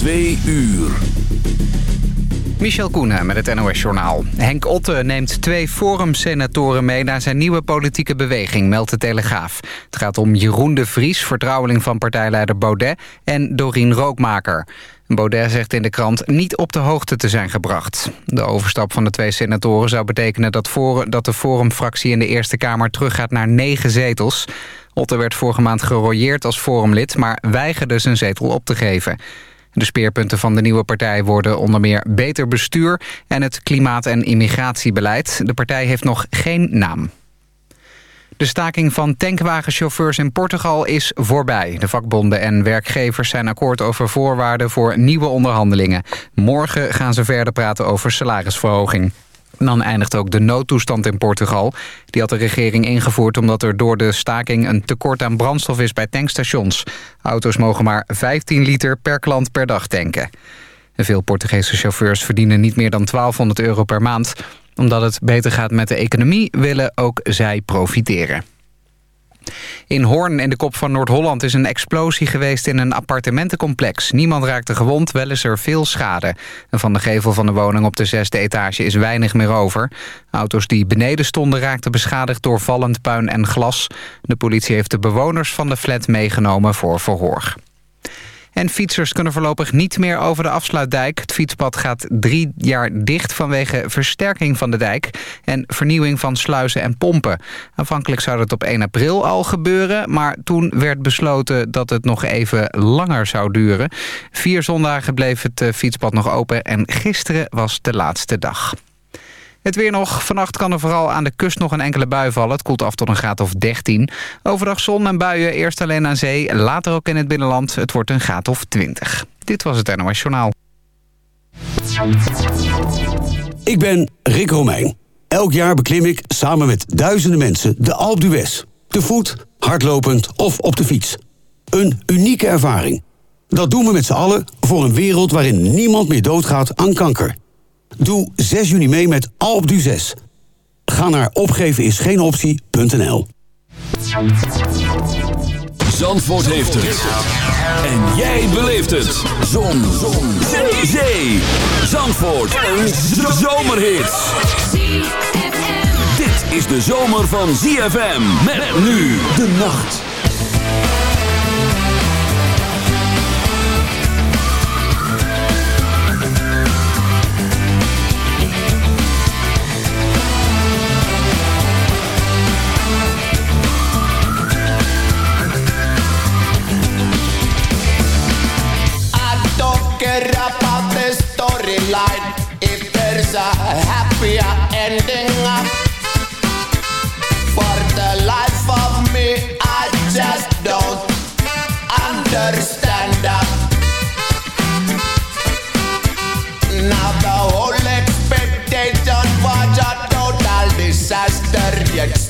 Twee uur. Michel Koenen met het NOS-journaal. Henk Otte neemt twee Forum-senatoren mee naar zijn nieuwe politieke beweging, meldt de Telegraaf. Het gaat om Jeroen de Vries, vertrouweling van partijleider Baudet, en Dorien Rookmaker. Baudet zegt in de krant niet op de hoogte te zijn gebracht. De overstap van de twee senatoren zou betekenen dat, dat de Forum-fractie in de Eerste Kamer teruggaat naar negen zetels. Otte werd vorige maand gerooieerd als forumlid, maar weigerde zijn zetel op te geven. De speerpunten van de nieuwe partij worden onder meer beter bestuur... en het klimaat- en immigratiebeleid. De partij heeft nog geen naam. De staking van tankwagenchauffeurs in Portugal is voorbij. De vakbonden en werkgevers zijn akkoord over voorwaarden voor nieuwe onderhandelingen. Morgen gaan ze verder praten over salarisverhoging. Dan eindigt ook de noodtoestand in Portugal. Die had de regering ingevoerd omdat er door de staking een tekort aan brandstof is bij tankstations. Auto's mogen maar 15 liter per klant per dag tanken. veel Portugese chauffeurs verdienen niet meer dan 1200 euro per maand omdat het beter gaat met de economie willen ook zij profiteren. In Hoorn in de kop van Noord-Holland is een explosie geweest in een appartementencomplex. Niemand raakte gewond, wel is er veel schade. van de gevel van de woning op de zesde etage is weinig meer over. Auto's die beneden stonden raakten beschadigd door vallend puin en glas. De politie heeft de bewoners van de flat meegenomen voor verhoor. En fietsers kunnen voorlopig niet meer over de afsluitdijk. Het fietspad gaat drie jaar dicht vanwege versterking van de dijk... en vernieuwing van sluizen en pompen. Aanvankelijk zou dat op 1 april al gebeuren... maar toen werd besloten dat het nog even langer zou duren. Vier zondagen bleef het eh, fietspad nog open... en gisteren was de laatste dag. Het weer nog. Vannacht kan er vooral aan de kust nog een enkele bui vallen. Het koelt af tot een graad of 13. Overdag zon en buien. Eerst alleen aan zee, later ook in het binnenland. Het wordt een graad of 20. Dit was het NOS Journaal. Ik ben Rick Romeijn. Elk jaar beklim ik samen met duizenden mensen de Alpe. Te voet, hardlopend of op de fiets. Een unieke ervaring. Dat doen we met z'n allen voor een wereld waarin niemand meer doodgaat aan kanker. Doe 6 juni mee met Alp du 6. Ga naar opgevenisgeenoptie.nl Zandvoort heeft het. En jij beleeft het. Zon. Zon. Zee. Zee. Zandvoort. Een zomerhit. Dit is de zomer van ZFM. Met nu de nacht. Storyline if there's a happier ending. For the life of me, I just don't understand. Now the whole expectation was a total disaster, yet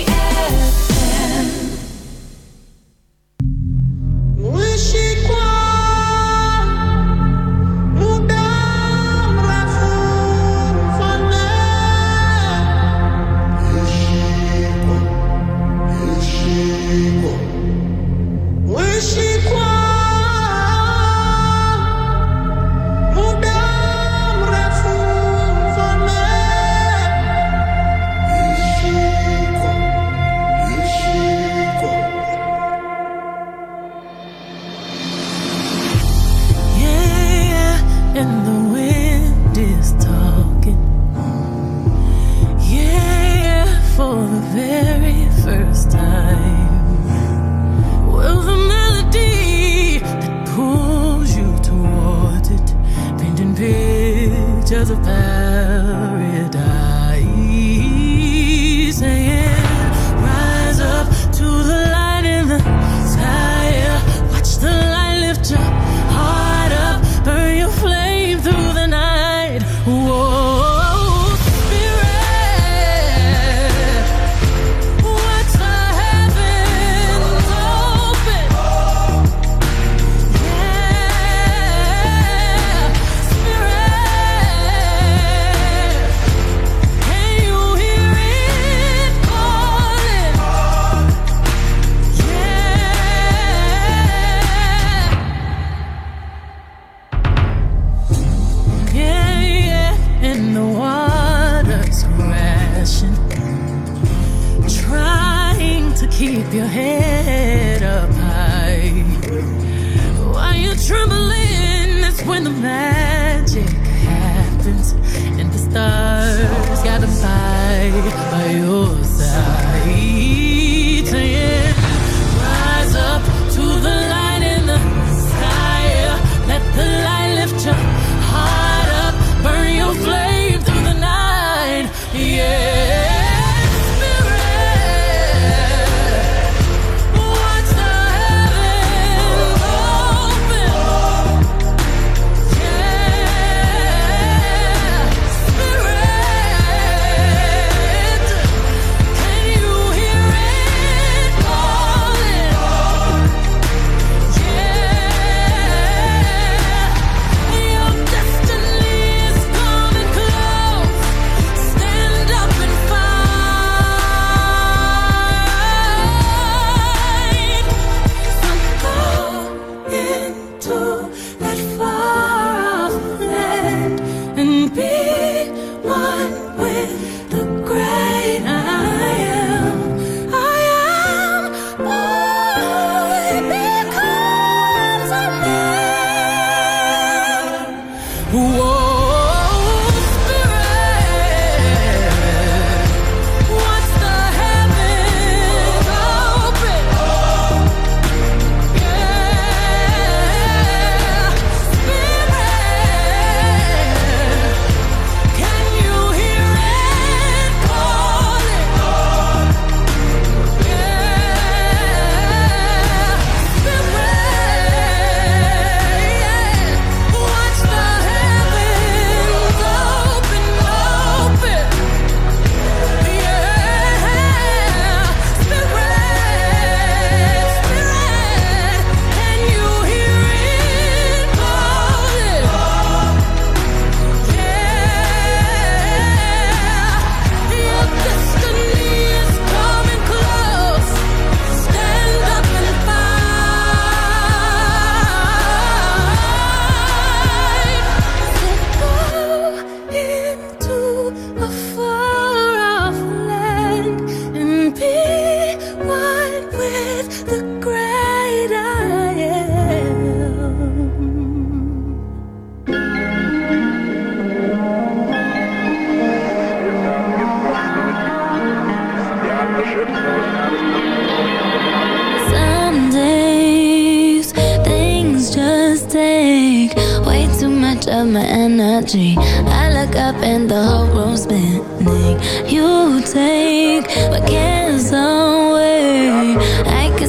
it.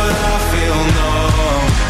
But I feel numb.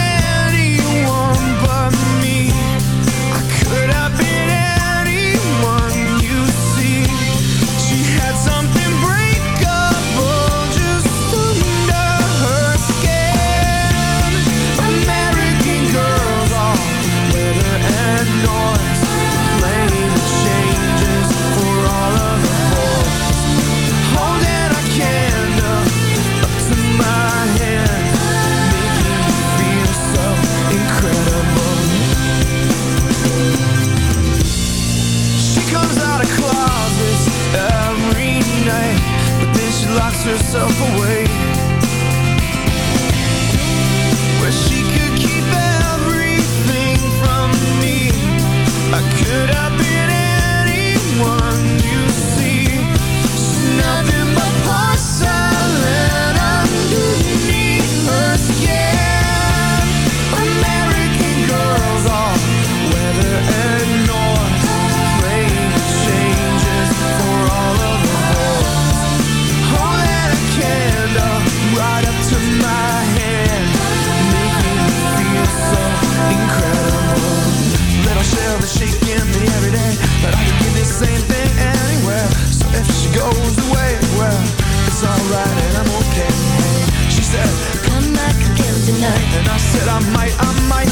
myself away. goes away. Well, it's alright and I'm okay. She said, come back again tonight. And I said, I might, I might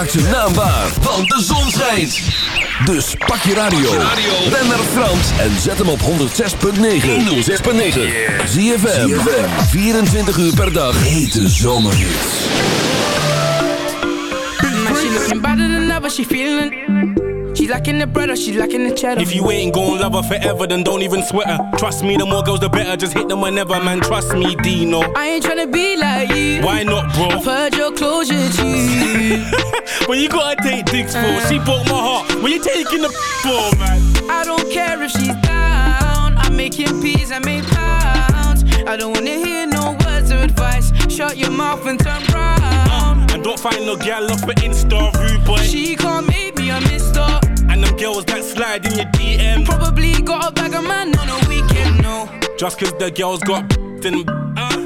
Maak zijn naam waar, want de zon schijnt. Dus pak je radio. Ben naar Frans en zet hem op 106.9. 106.9. ZFM. 24 uur per dag. Hete zomerhits. She looking better than ever, she feeling She lacking the bread or she lacking the cheddar If you ain't gon' love her forever, then don't even sweat her. Trust me, the more girls, the better. Just hit them whenever, man. Trust me, Dino. I ain't tryna be like you Why not, bro? I've heard your closure, G when you gotta take dicks for, she broke my heart. When you taking the for, man? I don't care if she's down I'm making peas, I make pounds I don't wanna hear no words of advice Shut your mouth and turn round uh, And don't find no gal off of Insta, rude boy. She can't make me a mister And them girls that slide in your DM. Probably got a bag of man on a weekend, no Just cause the girls got then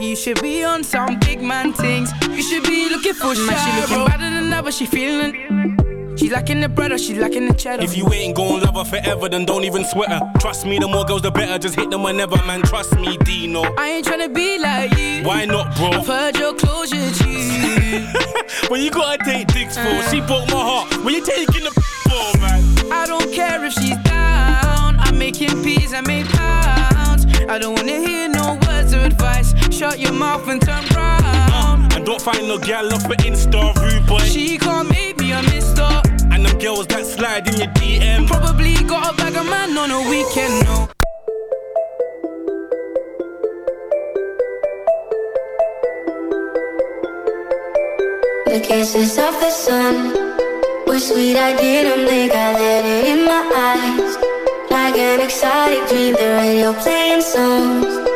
You should be on some big man things. You should be looking for shit. Man, she looking better than ever, she feeling. She lacking the bread or she lacking the cheddar. If you ain't gon' love her forever, then don't even sweat her. Trust me, the more girls, the better. Just hit them whenever, man. Trust me, Deno. I ain't tryna be like you. Why not, bro? I've heard your closure, G. when you gotta take dicks for, she broke my heart. When you taking the for, man? I don't care if she's down. I'm making peas, I make pounds. I don't wanna hear Shut your mouth and turn round. Uh, and don't find no gal off an Insta rude boy. She can't make me a mister. And them girls that slide in your DM. Probably got a bag of man on a weekend, no. The kisses of the sun were sweet. I didn't think I let it in my eyes. Like an exotic dream, the radio playing songs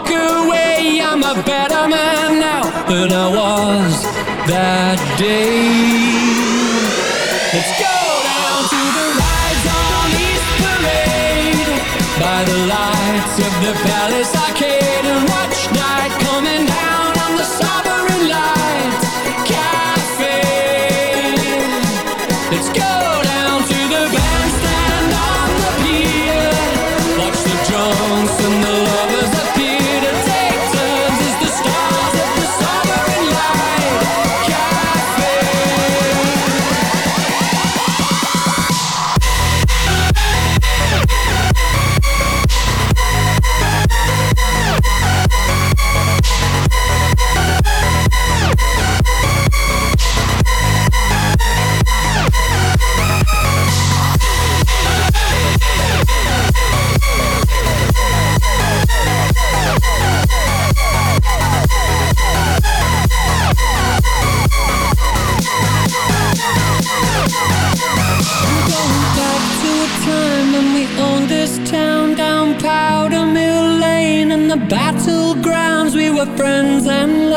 walk away. I'm a better man now than I was that day. Let's go down to the rides on East Parade by the lights of the Palace Arcade and watch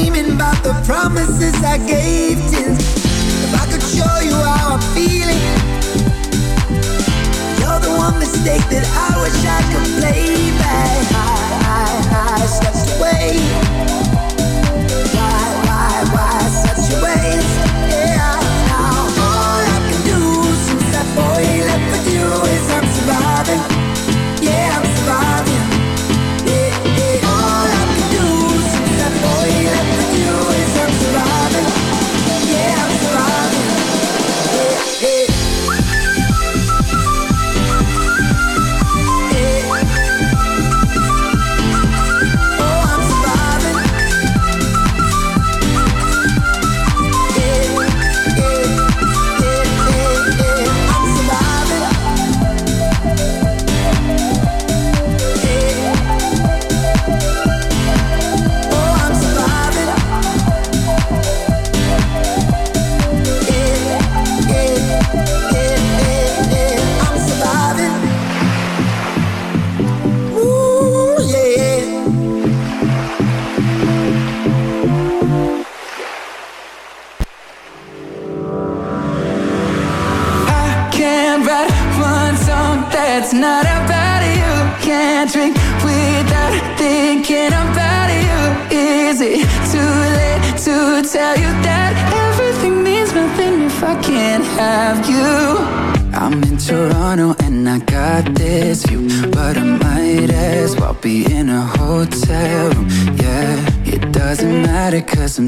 Dreaming about the promises I gave till. If I could show you how I'm feeling. You're the one mistake that I wish I could play back. I, I, I stepped away. Why, why, why such a waste? Yeah, now all I can do since that boy left with you is I'm surviving.